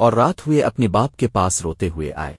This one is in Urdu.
اور رات ہوئے اپنے باپ کے پاس روتے ہوئے آئے۔